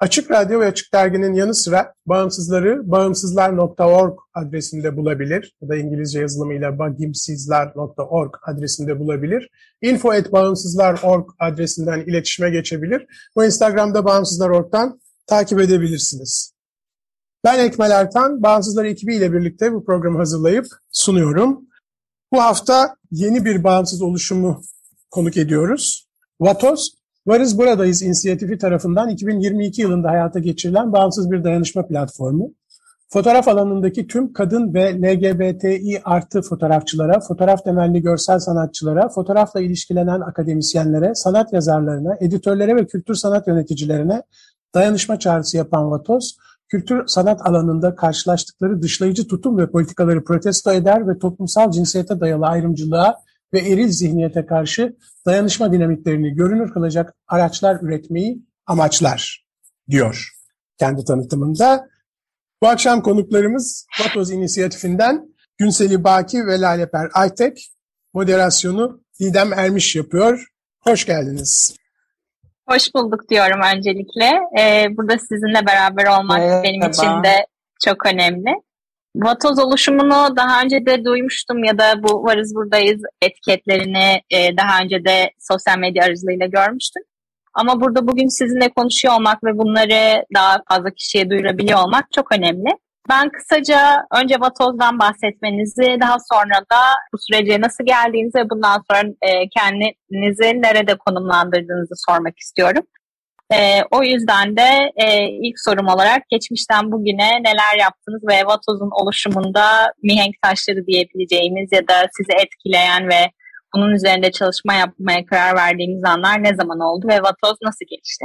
Açık Radyo ve Açık Dergi'nin yanı sıra bağımsızları bağımsızlar.org adresinde bulabilir ya da İngilizce yazılımıyla bagimsizler.org adresinde bulabilir. info.bağımsızlar.org adresinden iletişime geçebilir. Bu Instagram'da bağımsızlar.org'dan takip edebilirsiniz. Ben Ekmel Ertan, Bağımsızlar ekibiyle birlikte bu programı hazırlayıp sunuyorum. Bu hafta yeni bir bağımsız oluşumu konuk ediyoruz. Vatoz, Varız Buradayız inisiyatifi tarafından 2022 yılında hayata geçirilen bağımsız bir dayanışma platformu. Fotoğraf alanındaki tüm kadın ve LGBTİ artı fotoğrafçılara, fotoğraf temelli görsel sanatçılara, fotoğrafla ilişkilenen akademisyenlere, sanat yazarlarına, editörlere ve kültür sanat yöneticilerine dayanışma çağrısı yapan Vatoz, kültür sanat alanında karşılaştıkları dışlayıcı tutum ve politikaları protesto eder ve toplumsal cinsiyete dayalı ayrımcılığa ve eril zihniyete karşı dayanışma dinamiklerini görünür kılacak araçlar üretmeyi amaçlar diyor kendi tanıtımında. Bu akşam konuklarımız Vatoz inisiyatifinden Günseli Baki ve Laleper Aytek, moderasyonu Didem Ermiş yapıyor. Hoş geldiniz. Hoş bulduk diyorum öncelikle. Ee, burada sizinle beraber olmak Merhaba. benim için de çok önemli. Vatoz oluşumunu daha önce de duymuştum ya da bu Varız Buradayız etiketlerini e, daha önce de sosyal medya aracılığıyla görmüştüm. Ama burada bugün sizinle konuşuyor olmak ve bunları daha fazla kişiye duyurabiliyor olmak çok önemli. Ben kısaca önce Vatoz'dan bahsetmenizi, daha sonra da bu sürece nasıl geldiğinizi ve bundan sonra e, kendinizi nerede konumlandırdığınızı sormak istiyorum. E, o yüzden de e, ilk sorum olarak geçmişten bugüne neler yaptınız ve Vatoz'un oluşumunda mihenk taşları diyebileceğimiz ya da sizi etkileyen ve bunun üzerinde çalışma yapmaya karar verdiğiniz anlar ne zaman oldu ve Vatoz nasıl gelişti?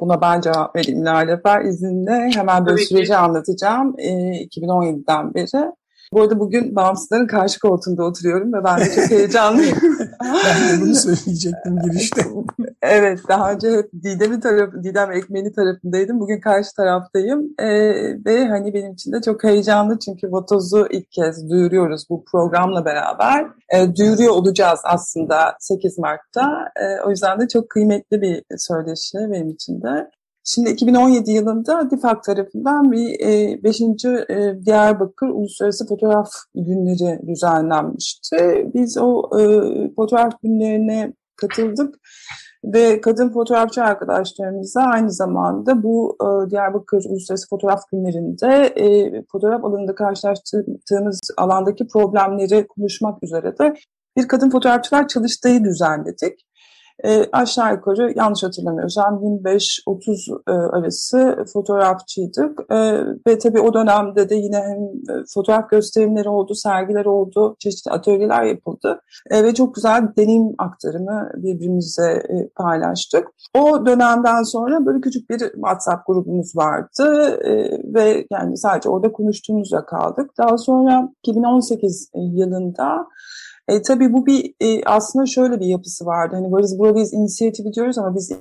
Buna ben cevap vereyim Lale. Ben izinle hemen böyle süreci anlatacağım. E, 2017'den beri bu arada bugün bağımsızların karşı koltuğunda oturuyorum ve ben de çok heyecanlıyım. ben de bunu söyleyecektim girişte. evet daha önce hep Didem'in tarafı, Didem Ekmeni tarafındaydım. Bugün karşı taraftayım. Ee, ve hani benim için de çok heyecanlı çünkü Votoz'u ilk kez duyuruyoruz bu programla beraber. Ee, duyuruyor olacağız aslında 8 Mart'ta. Ee, o yüzden de çok kıymetli bir söyleşi benim için de. Şimdi 2017 yılında DİFAK tarafından bir 5. E, e, Diyarbakır Uluslararası Fotoğraf Günleri düzenlenmişti. Biz o e, fotoğraf günlerine katıldık ve kadın fotoğrafçı arkadaşlarımıza aynı zamanda bu e, Diyarbakır Uluslararası Fotoğraf Günlerinde e, fotoğraf alanında karşılaştığımız alandaki problemleri konuşmak üzere de bir kadın fotoğrafçılar çalıştayı düzenledik e, aşağı yukarı yanlış hatırlamıyorsam 25-30 e, arası fotoğrafçıydık. E, ve tabii o dönemde de yine hem e, fotoğraf gösterimleri oldu, sergiler oldu, çeşitli atölyeler yapıldı. E, ve çok güzel deneyim aktarımı birbirimize e, paylaştık. O dönemden sonra böyle küçük bir WhatsApp grubumuz vardı e, ve yani sadece orada konuştuğumuzda kaldık. Daha sonra 2018 yılında e, tabii bu bir e, aslında şöyle bir yapısı vardı. Hani varız buradayız inisiyatifi diyoruz ama biz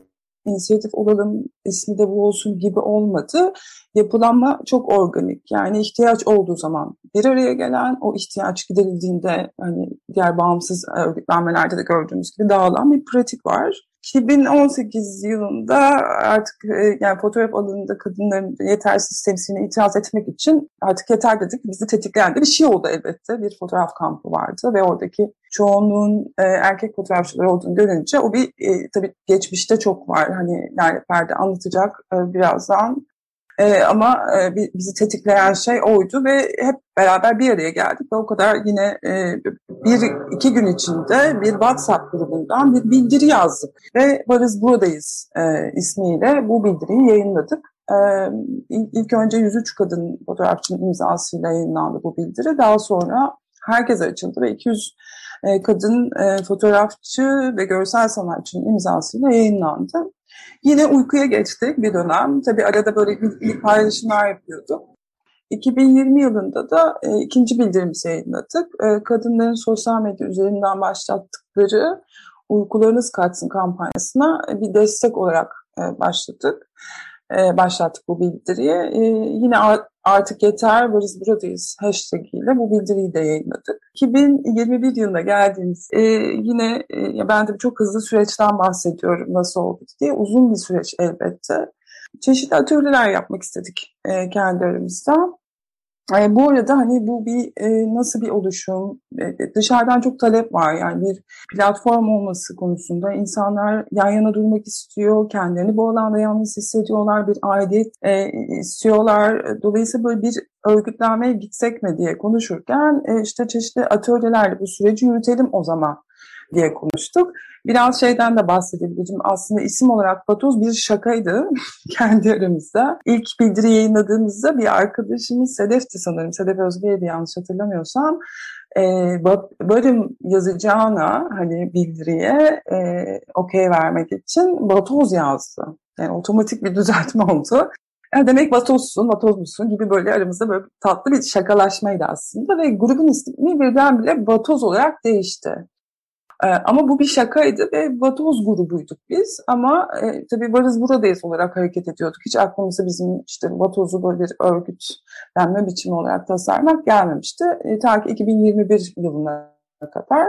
inisiyatif olalım ismi de bu olsun gibi olmadı. Yapılanma çok organik. Yani ihtiyaç olduğu zaman bir araya gelen o ihtiyaç giderildiğinde hani diğer bağımsız örgütlenmelerde de gördüğümüz gibi dağılan bir pratik var. 2018 yılında artık e, yani fotoğraf alanında kadınların yetersiz temsilini itiraz etmek için artık yeter dedik. Bizi tetikleyen de bir şey oldu elbette. Bir fotoğraf kampı vardı ve oradaki çoğunluğun e, erkek fotoğrafçıları olduğunu görünce o bir e, tabii geçmişte çok var. Hani Lale Perde anlatacak e, birazdan. E, ama e, bizi tetikleyen şey oydu ve hep beraber bir araya geldik ve o kadar yine e, bir iki gün içinde bir WhatsApp grubundan bir bildiri yazdık ve varız buradayız e, ismiyle bu bildiriyi yayınladık. Ee, ilk önce 103 kadın fotoğrafçının imzasıyla yayınlandı bu bildiri. Daha sonra herkese açıldı ve 200 e, kadın e, fotoğrafçı ve görsel sanatçının imzasıyla yayınlandı. Yine uykuya geçtik bir dönem. Tabii arada böyle ilk paylaşımlar yapıyorduk. 2020 yılında da e, ikinci bildirimizi yayınladık. E, kadınların sosyal medya üzerinden başlattıkları Uykularınız Kaçsın kampanyasına bir destek olarak e, başladık. E, başlattık bu bildiriyi. E, yine artık yeter varız buradayız hashtag ile bu bildiriyi de yayınladık. 2021 yılına geldiğimiz e, yine ben de çok hızlı süreçten bahsediyorum nasıl oldu diye uzun bir süreç elbette. Çeşitli atölyeler yapmak istedik e, kendi aramızda. E, bu arada hani bu bir e, nasıl bir oluşum? E, dışarıdan çok talep var yani bir platform olması konusunda insanlar yan yana durmak istiyor, kendilerini bu alanda yalnız hissediyorlar, bir aidiyet e, istiyorlar. Dolayısıyla böyle bir örgütlenmeye gitsek mi diye konuşurken e, işte çeşitli atölyelerle bu süreci yürütelim o zaman diye konuştuk. Biraz şeyden de bahsedebilirim. Aslında isim olarak Patoz bir şakaydı kendi aramızda. İlk bildiri yayınladığımızda bir arkadaşımız Sedef'ti sanırım. Sedef Özge'ydi yanlış hatırlamıyorsam. E, barım yazacağına hani bildiriye e, okey vermek için Batoz yazdı. Yani otomatik bir düzeltme oldu. Yani demek vatozsun, vatoz musun gibi böyle aramızda böyle tatlı bir şakalaşmaydı aslında ve grubun ismi birdenbire vatoz olarak değişti. E, ama bu bir şakaydı ve Vatoz grubuyduk biz. Ama e, tabii varız buradayız olarak hareket ediyorduk. Hiç aklımıza bizim işte Vatoz'u böyle bir örgütlenme biçimi olarak tasarlamak gelmemişti. E, ta ki 2021 yılına kadar.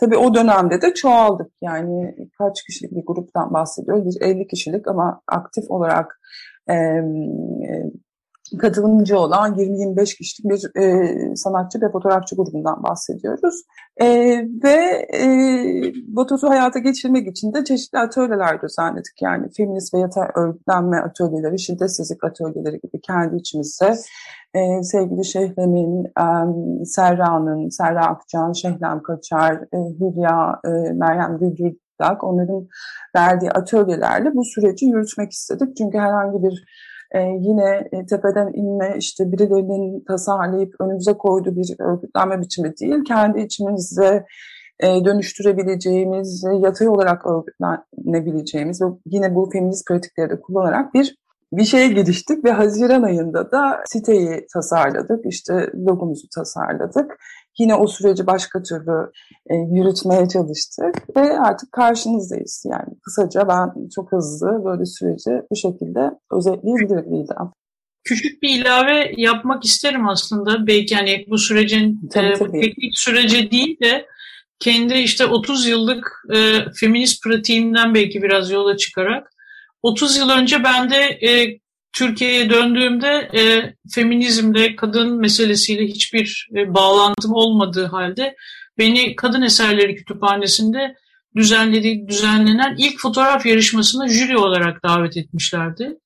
Tabii o dönemde de çoğaldık. Yani kaç kişilik bir gruptan bahsediyoruz? Bir 50 kişilik ama aktif olarak e, katılımcı olan 20-25 kişilik bir e, sanatçı ve fotoğrafçı grubundan bahsediyoruz. E, ve e, Botos'u hayata geçirmek için de çeşitli atölyeler düzenledik. Yani feminist ve yatay örgütlenme atölyeleri, şiddetsizlik atölyeleri gibi kendi içimizde e, sevgili Şehlem'in, e, Serra'nın, Serra Akcan, Şehlem Kaçar, e, Hülya, e, Meryem Gülgüldak onların verdiği atölyelerle bu süreci yürütmek istedik. Çünkü herhangi bir e, yine e, tepeden inme işte birilerinin tasarlayıp önümüze koyduğu bir örgütlenme biçimi değil. Kendi içimizde e, dönüştürebileceğimiz, yatay olarak örgütlenebileceğimiz ve yine bu feminist pratikleri de kullanarak bir bir şeye giriştik ve Haziran ayında da siteyi tasarladık. İşte logomuzu tasarladık. Yine o süreci başka türlü e, yürütmeye çalıştık ve artık karşınızdayız. Yani kısaca ben çok hızlı böyle süreci bu şekilde özetleyebilirim İlhan. Küçük bir ilave yapmak isterim aslında. Belki hani bu sürecin tabii, e, tabii. teknik sürece değil de kendi işte 30 yıllık e, feminist pratiğimden belki biraz yola çıkarak 30 yıl önce ben de e, Türkiye'ye döndüğümde e, feminizmde kadın meselesiyle hiçbir e, bağlantım olmadığı halde beni Kadın Eserleri Kütüphanesi'nde düzenlediği, düzenlenen ilk fotoğraf yarışmasına jüri olarak davet etmişlerdi.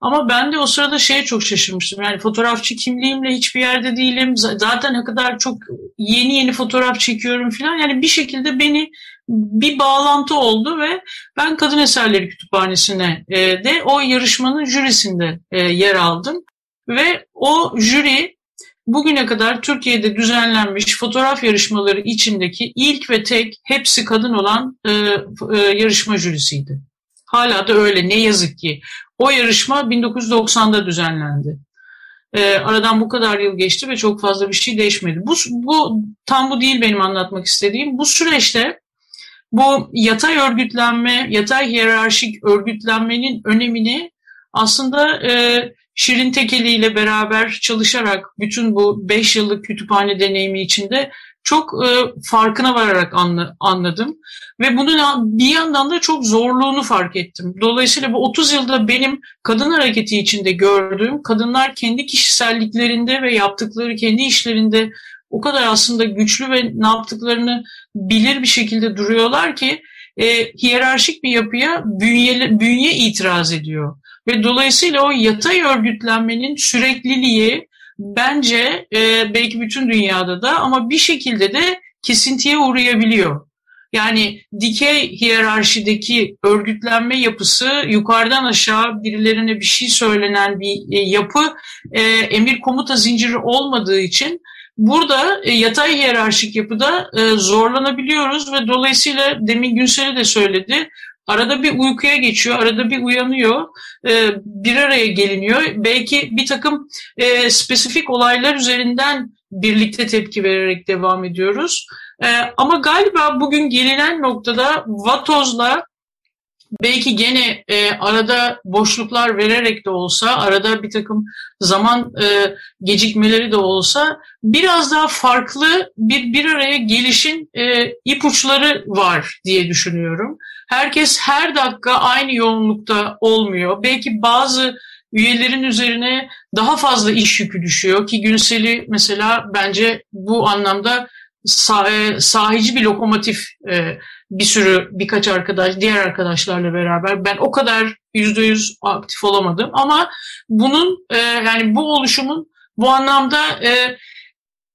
Ama ben de o sırada şeye çok şaşırmıştım. Yani fotoğrafçı kimliğimle hiçbir yerde değilim. Zaten ne kadar çok yeni yeni fotoğraf çekiyorum falan. Yani bir şekilde beni bir bağlantı oldu ve ben Kadın Eserleri Kütüphanesi'ne e, de o yarışmanın jürisinde e, yer aldım. Ve o jüri bugüne kadar Türkiye'de düzenlenmiş fotoğraf yarışmaları içindeki ilk ve tek hepsi kadın olan e, yarışma jürisiydi. Hala da öyle ne yazık ki. O yarışma 1990'da düzenlendi. Aradan bu kadar yıl geçti ve çok fazla bir şey değişmedi. Bu, bu tam bu değil benim anlatmak istediğim. Bu süreçte bu yatay örgütlenme, yatay hiyerarşik örgütlenmenin önemini aslında e, Şirin Tekeli ile beraber çalışarak bütün bu 5 yıllık kütüphane deneyimi içinde çok e, farkına vararak anla, anladım. Ve bunun bir yandan da çok zorluğunu fark ettim. Dolayısıyla bu 30 yılda benim kadın hareketi içinde gördüğüm kadınlar kendi kişiselliklerinde ve yaptıkları kendi işlerinde o kadar aslında güçlü ve ne yaptıklarını bilir bir şekilde duruyorlar ki e, hiyerarşik bir yapıya bünye, bünye itiraz ediyor. Ve dolayısıyla o yatay örgütlenmenin sürekliliği bence e, belki bütün dünyada da ama bir şekilde de kesintiye uğrayabiliyor. Yani dikey hiyerarşideki örgütlenme yapısı yukarıdan aşağı birilerine bir şey söylenen bir e, yapı e, emir komuta zinciri olmadığı için burada e, yatay hiyerarşik yapıda e, zorlanabiliyoruz ve dolayısıyla demin Günsel'i de söyledi Arada bir uykuya geçiyor, arada bir uyanıyor, e, bir araya geliniyor. Belki bir takım e, spesifik olaylar üzerinden birlikte tepki vererek devam ediyoruz. Ama galiba bugün gelinen noktada Vatoz'la belki gene e, arada boşluklar vererek de olsa, arada bir takım zaman e, gecikmeleri de olsa biraz daha farklı bir bir araya gelişin e, ipuçları var diye düşünüyorum. Herkes her dakika aynı yoğunlukta olmuyor. Belki bazı üyelerin üzerine daha fazla iş yükü düşüyor ki Günsel'i mesela bence bu anlamda sah- e, sahici bir lokomotif e, bir sürü birkaç arkadaş diğer arkadaşlarla beraber ben o kadar yüzde yüz aktif olamadım ama bunun e, yani bu oluşumun bu anlamda e,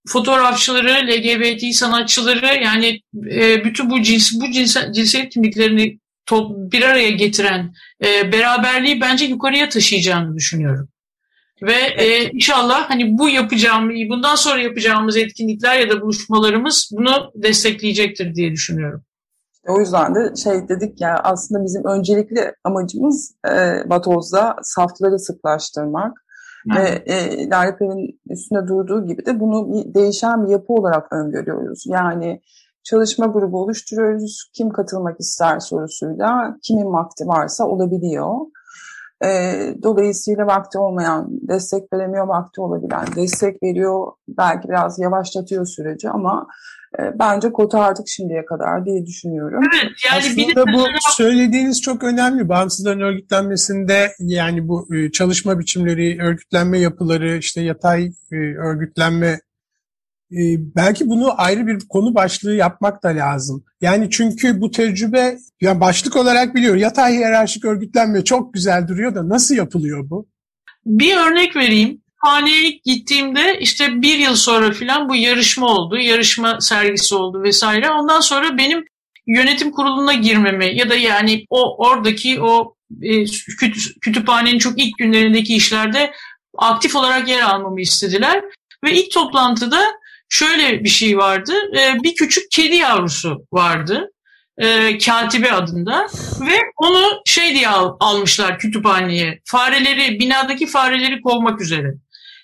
fotoğrafçıları, LGBT sanatçıları yani e, bütün bu cins bu cinsel, cinsiyet kimliklerini top, bir araya getiren e, beraberliği bence yukarıya taşıyacağını düşünüyorum. Ve e, inşallah hani bu yapacağım, bundan sonra yapacağımız etkinlikler ya da buluşmalarımız bunu destekleyecektir diye düşünüyorum. O yüzden de şey dedik ya aslında bizim öncelikli amacımız e, Batoz'da safları sıklaştırmak. Ve e, üstünde durduğu gibi de bunu bir değişen bir yapı olarak öngörüyoruz. Yani çalışma grubu oluşturuyoruz. Kim katılmak ister sorusuyla kimin vakti varsa olabiliyor. E, dolayısıyla vakti olmayan, destek veremiyor, vakti olabilen destek veriyor. Belki biraz yavaşlatıyor süreci ama bence kotardık şimdiye kadar diye düşünüyorum. Evet, yani Aslında bu söylediğiniz çok önemli. Bağımsızların örgütlenmesinde yani bu e, çalışma biçimleri, örgütlenme yapıları, işte yatay e, örgütlenme belki bunu ayrı bir konu başlığı yapmak da lazım. Yani çünkü bu tecrübe yani başlık olarak biliyor. Yatay hiyerarşik örgütlenme çok güzel duruyor da nasıl yapılıyor bu? Bir örnek vereyim haneye gittiğimde işte bir yıl sonra filan bu yarışma oldu. Yarışma sergisi oldu vesaire. Ondan sonra benim yönetim kuruluna girmemi ya da yani o oradaki o e, kütüphanenin çok ilk günlerindeki işlerde aktif olarak yer almamı istediler. Ve ilk toplantıda şöyle bir şey vardı. E, bir küçük kedi yavrusu vardı. E, Katibe adında ve onu şey diye al, almışlar kütüphaneye. Fareleri, binadaki fareleri kovmak üzere.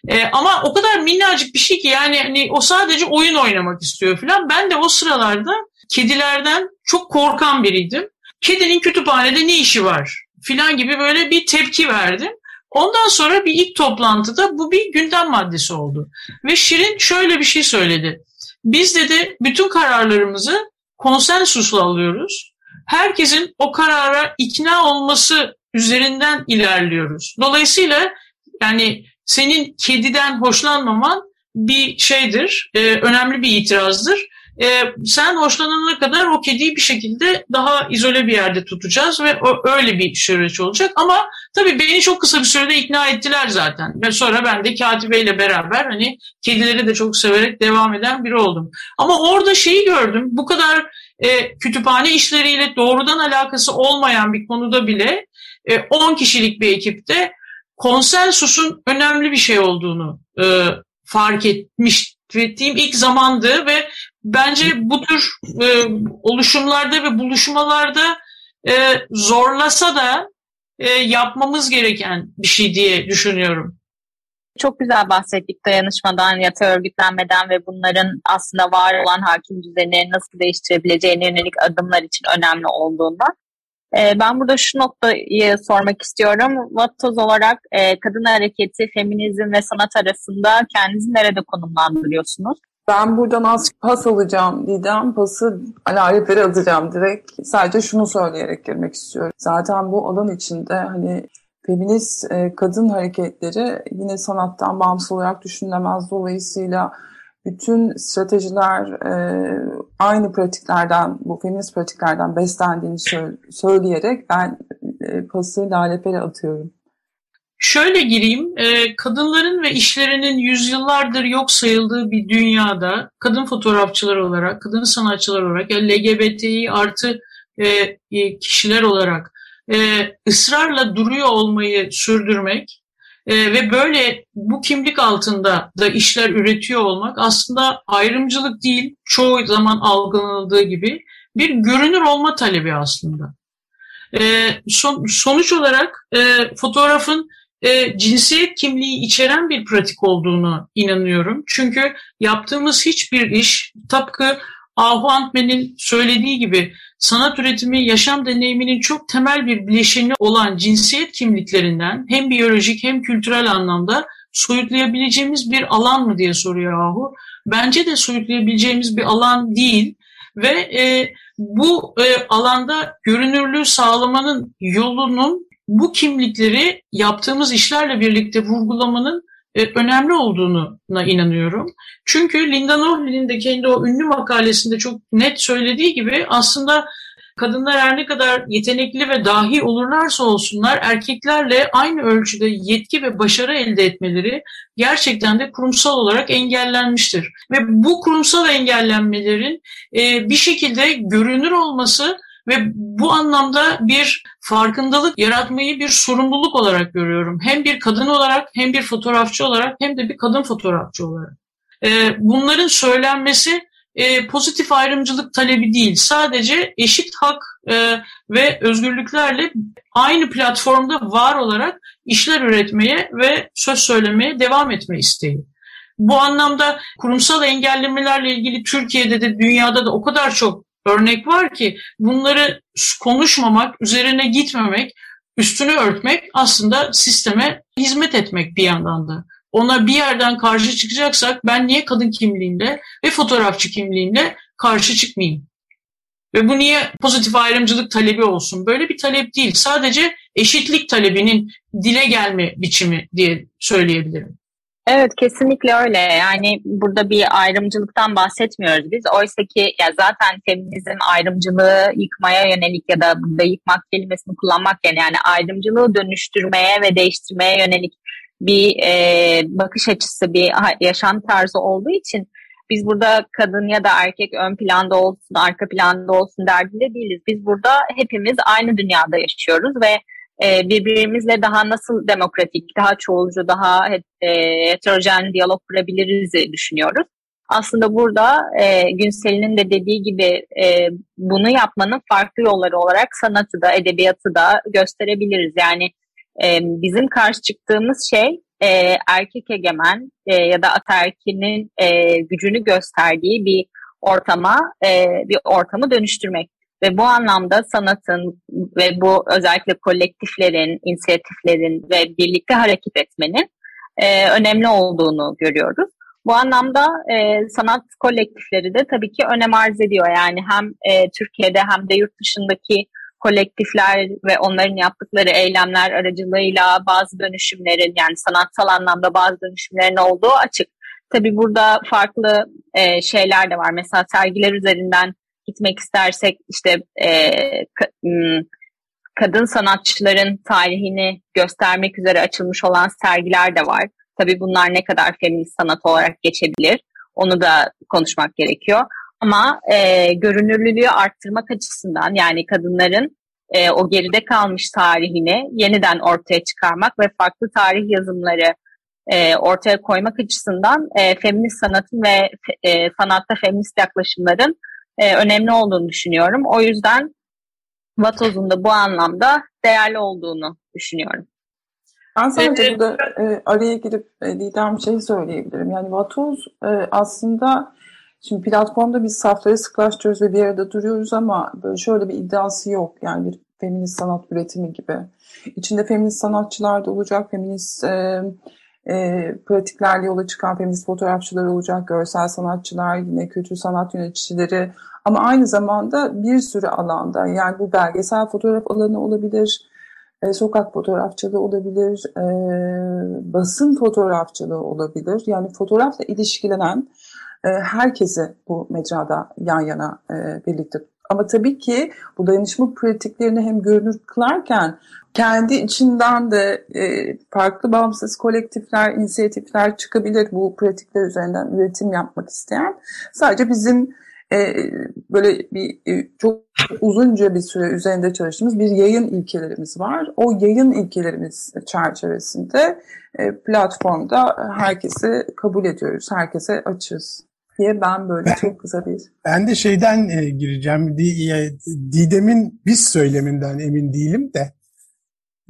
E, ama o kadar minnacık bir şey ki yani hani o sadece oyun oynamak istiyor falan. Ben de o sıralarda kedilerden çok korkan biriydim. Kedinin kütüphanede ne işi var filan gibi böyle bir tepki verdim. Ondan sonra bir ilk toplantıda bu bir gündem maddesi oldu. Ve Şirin şöyle bir şey söyledi. Biz dedi bütün kararlarımızı konsensusla alıyoruz. Herkesin o karara ikna olması üzerinden ilerliyoruz. Dolayısıyla yani senin kediden hoşlanmaman bir şeydir, e, önemli bir itirazdır. E, sen hoşlanana kadar o kediyi bir şekilde daha izole bir yerde tutacağız ve o, öyle bir süreç olacak. Ama tabii beni çok kısa bir sürede ikna ettiler zaten. Ve sonra ben de katibeyle beraber hani kedileri de çok severek devam eden biri oldum. Ama orada şeyi gördüm, bu kadar e, kütüphane işleriyle doğrudan alakası olmayan bir konuda bile 10 e, kişilik bir ekipte konsensusun önemli bir şey olduğunu e, fark etmiş ettiğim ilk zamandı ve bence bu tür e, oluşumlarda ve buluşmalarda e, zorlasa da e, yapmamız gereken bir şey diye düşünüyorum. Çok güzel bahsettik dayanışmadan, yatay örgütlenmeden ve bunların aslında var olan hakim düzeni nasıl değiştirebileceğine yönelik adımlar için önemli olduğundan. Ee, ben burada şu noktayı sormak istiyorum. Vatoz olarak e, kadın hareketi, feminizm ve sanat arasında kendinizi nerede konumlandırıyorsunuz? Ben buradan az pas alacağım Didem. Pası alariflere atacağım direkt. Sadece şunu söyleyerek girmek istiyorum. Zaten bu alan içinde hani feminist e, kadın hareketleri yine sanattan bağımsız olarak düşünülemez. Dolayısıyla bütün stratejiler e, aynı pratiklerden, bu feminist pratiklerden beslendiğini söyleyerek ben e, pası Lale atıyorum. Şöyle gireyim, e, kadınların ve işlerinin yüzyıllardır yok sayıldığı bir dünyada kadın fotoğrafçılar olarak, kadın sanatçılar olarak, LGBTİ artı e, e, kişiler olarak e, ısrarla duruyor olmayı sürdürmek e, ve böyle bu kimlik altında da işler üretiyor olmak aslında ayrımcılık değil, çoğu zaman algılanıldığı gibi bir görünür olma talebi aslında. E, son, sonuç olarak e, fotoğrafın e, cinsiyet kimliği içeren bir pratik olduğunu inanıyorum. Çünkü yaptığımız hiçbir iş tıpkı Ahu Antmen'in söylediği gibi sanat üretimi yaşam deneyiminin çok temel bir bileşeni olan cinsiyet kimliklerinden hem biyolojik hem kültürel anlamda soyutlayabileceğimiz bir alan mı diye soruyor Ahu. Bence de soyutlayabileceğimiz bir alan değil ve e, bu e, alanda görünürlüğü sağlamanın yolunun bu kimlikleri yaptığımız işlerle birlikte vurgulamanın önemli olduğuna inanıyorum. Çünkü Linda Nohlin'in de kendi o ünlü makalesinde çok net söylediği gibi aslında kadınlar her ne kadar yetenekli ve dahi olurlarsa olsunlar erkeklerle aynı ölçüde yetki ve başarı elde etmeleri gerçekten de kurumsal olarak engellenmiştir. Ve bu kurumsal engellenmelerin e, bir şekilde görünür olması ve bu anlamda bir farkındalık yaratmayı bir sorumluluk olarak görüyorum. Hem bir kadın olarak hem bir fotoğrafçı olarak hem de bir kadın fotoğrafçı olarak. Ee, bunların söylenmesi e, pozitif ayrımcılık talebi değil. Sadece eşit hak e, ve özgürlüklerle aynı platformda var olarak işler üretmeye ve söz söylemeye devam etme isteği. Bu anlamda kurumsal engellemelerle ilgili Türkiye'de de dünyada da o kadar çok örnek var ki bunları konuşmamak, üzerine gitmemek, üstünü örtmek aslında sisteme hizmet etmek bir yandan da. Ona bir yerden karşı çıkacaksak ben niye kadın kimliğinde ve fotoğrafçı kimliğinde karşı çıkmayayım? Ve bu niye pozitif ayrımcılık talebi olsun? Böyle bir talep değil. Sadece eşitlik talebinin dile gelme biçimi diye söyleyebilirim. Evet kesinlikle öyle. Yani burada bir ayrımcılıktan bahsetmiyoruz biz. Oysa ki ya zaten feminizm ayrımcılığı yıkmaya yönelik ya da burada yıkmak kelimesini kullanmak yani, yani ayrımcılığı dönüştürmeye ve değiştirmeye yönelik bir e, bakış açısı, bir yaşam tarzı olduğu için biz burada kadın ya da erkek ön planda olsun, arka planda olsun derdinde değiliz. Biz burada hepimiz aynı dünyada yaşıyoruz ve e, birbirimizle daha nasıl demokratik, daha çoğulcu, daha e, heterojen diyalog kurabiliriz düşünüyoruz. Aslında burada e, Günsel'in de dediği gibi e, bunu yapmanın farklı yolları olarak sanatı da, edebiyatı da gösterebiliriz. Yani e, bizim karşı çıktığımız şey e, erkek egemen e, ya da ataerkinin e, gücünü gösterdiği bir ortama, e, bir ortamı dönüştürmek. Ve bu anlamda sanatın ve bu özellikle kolektiflerin, inisiyatiflerin ve birlikte hareket etmenin e, önemli olduğunu görüyoruz. Bu anlamda e, sanat kolektifleri de tabii ki önem arz ediyor. Yani hem e, Türkiye'de hem de yurt dışındaki kolektifler ve onların yaptıkları eylemler aracılığıyla bazı dönüşümlerin yani sanatsal anlamda bazı dönüşümlerin olduğu açık. Tabii burada farklı e, şeyler de var. Mesela sergiler üzerinden gitmek istersek işte e, ka, kadın sanatçıların tarihini göstermek üzere açılmış olan sergiler de var. Tabii bunlar ne kadar feminist sanat olarak geçebilir onu da konuşmak gerekiyor. Ama e, görünürlülüğü arttırmak açısından yani kadınların e, o geride kalmış tarihini yeniden ortaya çıkarmak ve farklı tarih yazımları e, ortaya koymak açısından e, feminist sanatın ve e, sanatta feminist yaklaşımların e, önemli olduğunu düşünüyorum. O yüzden Vatoz'un da bu anlamda değerli olduğunu düşünüyorum. Ben sadece evet. burada e, araya girip e, Didem şey söyleyebilirim. Yani Vatoz e, aslında şimdi platformda biz safları sıklaştırıyoruz ve bir arada duruyoruz ama böyle şöyle bir iddiası yok. Yani bir feminist sanat üretimi gibi. İçinde feminist sanatçılar da olacak, feminist e, e, pratiklerle yola çıkan feminist fotoğrafçılar olacak, görsel sanatçılar, yine kültür sanat yöneticileri ama aynı zamanda bir sürü alanda yani bu belgesel fotoğraf alanı olabilir, e, sokak fotoğrafçılığı olabilir, e, basın fotoğrafçılığı olabilir. Yani fotoğrafla ilişkilenen e, herkesi bu mecrada yan yana e, birlikte ama tabii ki bu dayanışma pratiklerini hem görünür kılarken kendi içinden de e, farklı bağımsız kolektifler, inisiyatifler çıkabilir bu pratikler üzerinden üretim yapmak isteyen. Sadece bizim e, böyle bir e, çok uzunca bir süre üzerinde çalıştığımız bir yayın ilkelerimiz var. O yayın ilkelerimiz çerçevesinde e, platformda herkesi kabul ediyoruz, herkese açız diye ben böyle ben, çok kısa bir... Ben de şeyden e, gireceğim. Didem'in biz söyleminden emin değilim de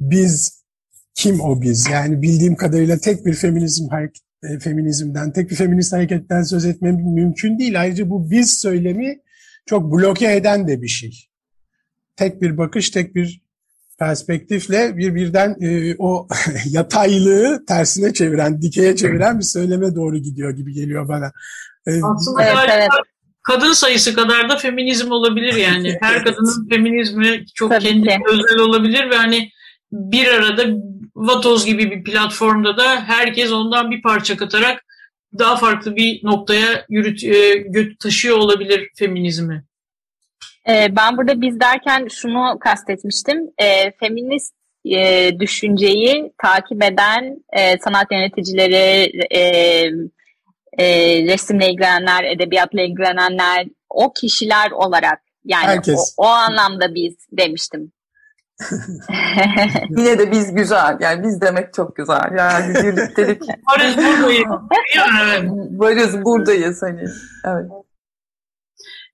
biz kim o biz? Yani bildiğim kadarıyla tek bir feminizm hareket, e, feminizmden, tek bir feminist hareketten söz etmem mümkün değil. Ayrıca bu biz söylemi çok bloke eden de bir şey. Tek bir bakış, tek bir perspektifle bir birden e, o yataylığı tersine çeviren, dikeye çeviren bir söyleme doğru gidiyor gibi geliyor bana. Aslında evet, evet. kadın sayısı kadar da feminizm olabilir yani. Her kadının feminizmi çok Tabii kendi ki. özel olabilir ve hani bir arada Vatoz gibi bir platformda da herkes ondan bir parça katarak daha farklı bir noktaya yürüt, e, taşıyor olabilir feminizmi. E, ben burada biz derken şunu kastetmiştim. E, feminist e, düşünceyi takip eden e, sanat yöneticileri, e, e, resimle ilgilenenler, edebiyatla ilgilenenler, o kişiler olarak yani o, o anlamda biz demiştim. Yine de biz güzel. Yani biz demek çok güzel. Yani birliktelik. Varız buradayız. Varız buradayız hani. Evet.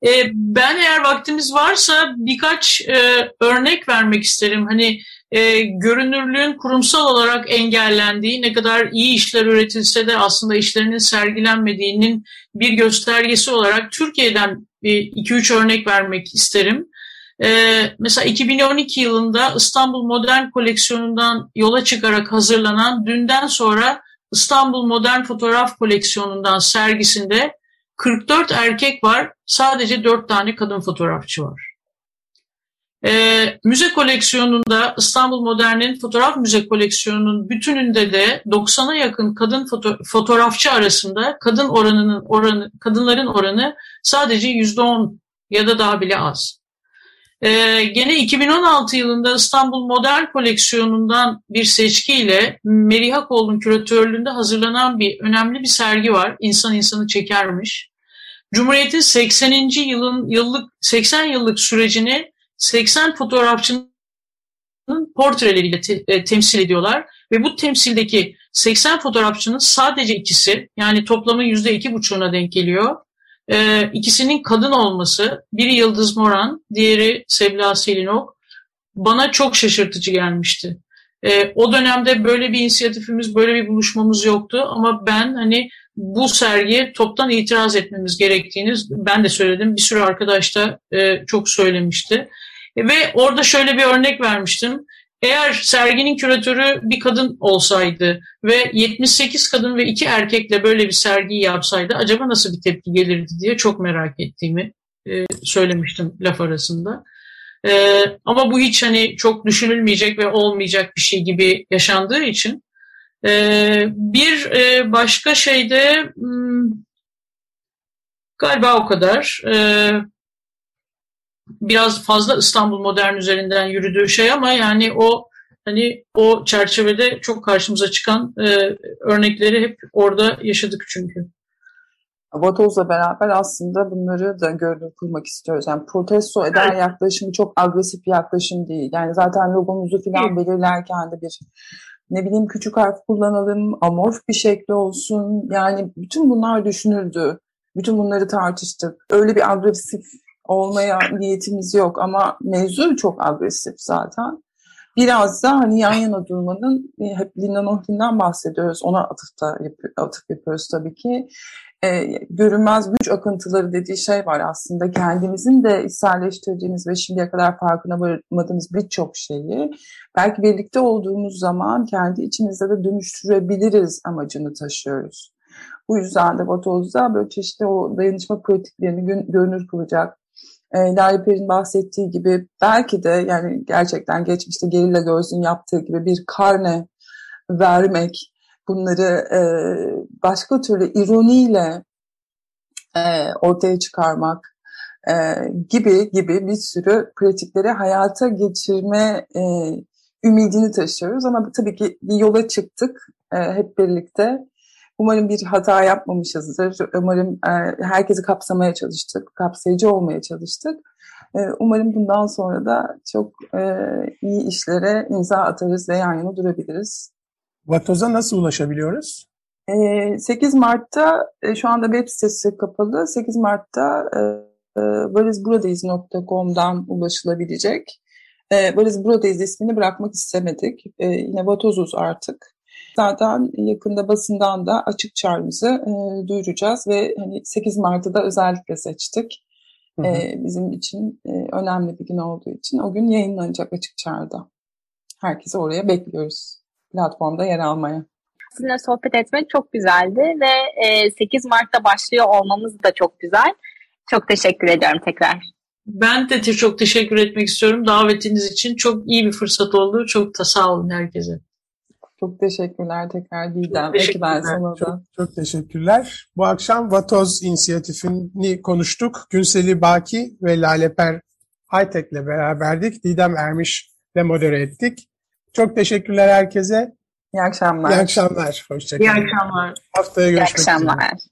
Ee, ben eğer vaktimiz varsa birkaç e, örnek vermek isterim. Hani e, görünürlüğün kurumsal olarak engellendiği, ne kadar iyi işler üretilse de aslında işlerinin sergilenmediğinin bir göstergesi olarak Türkiye'den 2-3 örnek vermek isterim. Ee, mesela 2012 yılında İstanbul Modern Koleksiyonu'ndan yola çıkarak hazırlanan dünden sonra İstanbul Modern Fotoğraf Koleksiyonu'ndan sergisinde 44 erkek var, sadece 4 tane kadın fotoğrafçı var. Ee, müze koleksiyonunda İstanbul Modern'in fotoğraf müze koleksiyonunun bütününde de 90'a yakın kadın foto fotoğrafçı arasında kadın oranının oranı kadınların oranı sadece %10 ya da daha bile az. Ee, gene 2016 yılında İstanbul Modern Koleksiyonu'ndan bir seçkiyle Meriha Kol'un küratörlüğünde hazırlanan bir önemli bir sergi var. İnsan insanı çekermiş. Cumhuriyet'in 80. yılın yıllık 80 yıllık sürecini 80 fotoğrafçının portreleriyle te, e, temsil ediyorlar ve bu temsildeki 80 fotoğrafçının sadece ikisi yani toplamın %2,5'una denk geliyor e, ikisinin kadın olması, biri Yıldız Moran, diğeri Sebla Selinok bana çok şaşırtıcı gelmişti. E, o dönemde böyle bir inisiyatifimiz, böyle bir buluşmamız yoktu ama ben hani bu sergiye toptan itiraz etmemiz gerektiğini ben de söyledim. Bir sürü arkadaş da e, çok söylemişti. Ve orada şöyle bir örnek vermiştim. Eğer serginin küratörü bir kadın olsaydı ve 78 kadın ve 2 erkekle böyle bir sergiyi yapsaydı acaba nasıl bir tepki gelirdi diye çok merak ettiğimi e, söylemiştim laf arasında. E, ama bu hiç hani çok düşünülmeyecek ve olmayacak bir şey gibi yaşandığı için e, bir e, başka şeyde hmm, galiba o kadar. E, biraz fazla İstanbul modern üzerinden yürüdüğü şey ama yani o hani o çerçevede çok karşımıza çıkan e, örnekleri hep orada yaşadık çünkü. Vatoz'la beraber aslında bunları da görünür kılmak istiyoruz. Yani protesto eden evet. yaklaşımı çok agresif bir yaklaşım değil. Yani zaten logomuzu falan belirlerken de bir ne bileyim küçük harf kullanalım, amorf bir şekli olsun. Yani bütün bunlar düşünüldü. Bütün bunları tartıştık. Öyle bir agresif olmaya niyetimiz yok ama mevzu çok agresif zaten. Biraz da hani yan yana durmanın hep Linda Nohlin'den bahsediyoruz. Ona atıfta atıf yapıyoruz tabii ki. e, görünmez güç akıntıları dediği şey var aslında. Kendimizin de içselleştirdiğimiz ve şimdiye kadar farkına varmadığımız birçok şeyi belki birlikte olduğumuz zaman kendi içimizde de dönüştürebiliriz amacını taşıyoruz. Bu yüzden de Vatoz'da böyle çeşitli o dayanışma pratiklerini görünür kılacak. E, Lale Per'in bahsettiği gibi belki de yani gerçekten geçmişte Gerilla Girls'ün yaptığı gibi bir karne vermek, bunları e, başka türlü ironiyle e, ortaya çıkarmak e, gibi gibi bir sürü pratikleri hayata geçirme ümidini taşıyoruz. Ama tabii ki bir yola çıktık hep birlikte. Umarım bir hata yapmamışızdır. Umarım e, herkesi kapsamaya çalıştık, kapsayıcı olmaya çalıştık. E, umarım bundan sonra da çok e, iyi işlere imza atarız ve yan yana durabiliriz. Vatoz'a nasıl ulaşabiliyoruz? 8 Mart'ta şu anda web sitesi kapalı. 8 Mart'ta varizburadayız.com'dan ulaşılabilecek. Varız Buradayız ismini bırakmak istemedik. Yine Vatozuz artık. Zaten yakında basından da açık çağrımızı duyuracağız ve hani 8 Mart'ı da özellikle seçtik. Hı hı. Bizim için önemli bir gün olduğu için o gün yayınlanacak açık çağrıda. Herkesi oraya bekliyoruz platformda yer almaya. Sizinle sohbet etmek çok güzeldi ve 8 e, Mart'ta başlıyor olmamız da çok güzel. Çok teşekkür ediyorum tekrar. Ben de çok teşekkür etmek istiyorum davetiniz için. Çok iyi bir fırsat oldu. Çok da sağ olun herkese. Çok teşekkürler tekrar Didem. Teşekkürler. Sana Çok, çok teşekkürler. Bu akşam Vatoz inisiyatifini konuştuk. Günseli Baki ve Laleper Hightech ile beraberdik. Didem Ermiş ile modere ettik. Çok teşekkürler herkese. İyi akşamlar. İyi akşamlar. Hoşçakalın. İyi akşamlar. Haftaya görüşmek üzere. İyi akşamlar. Üzere.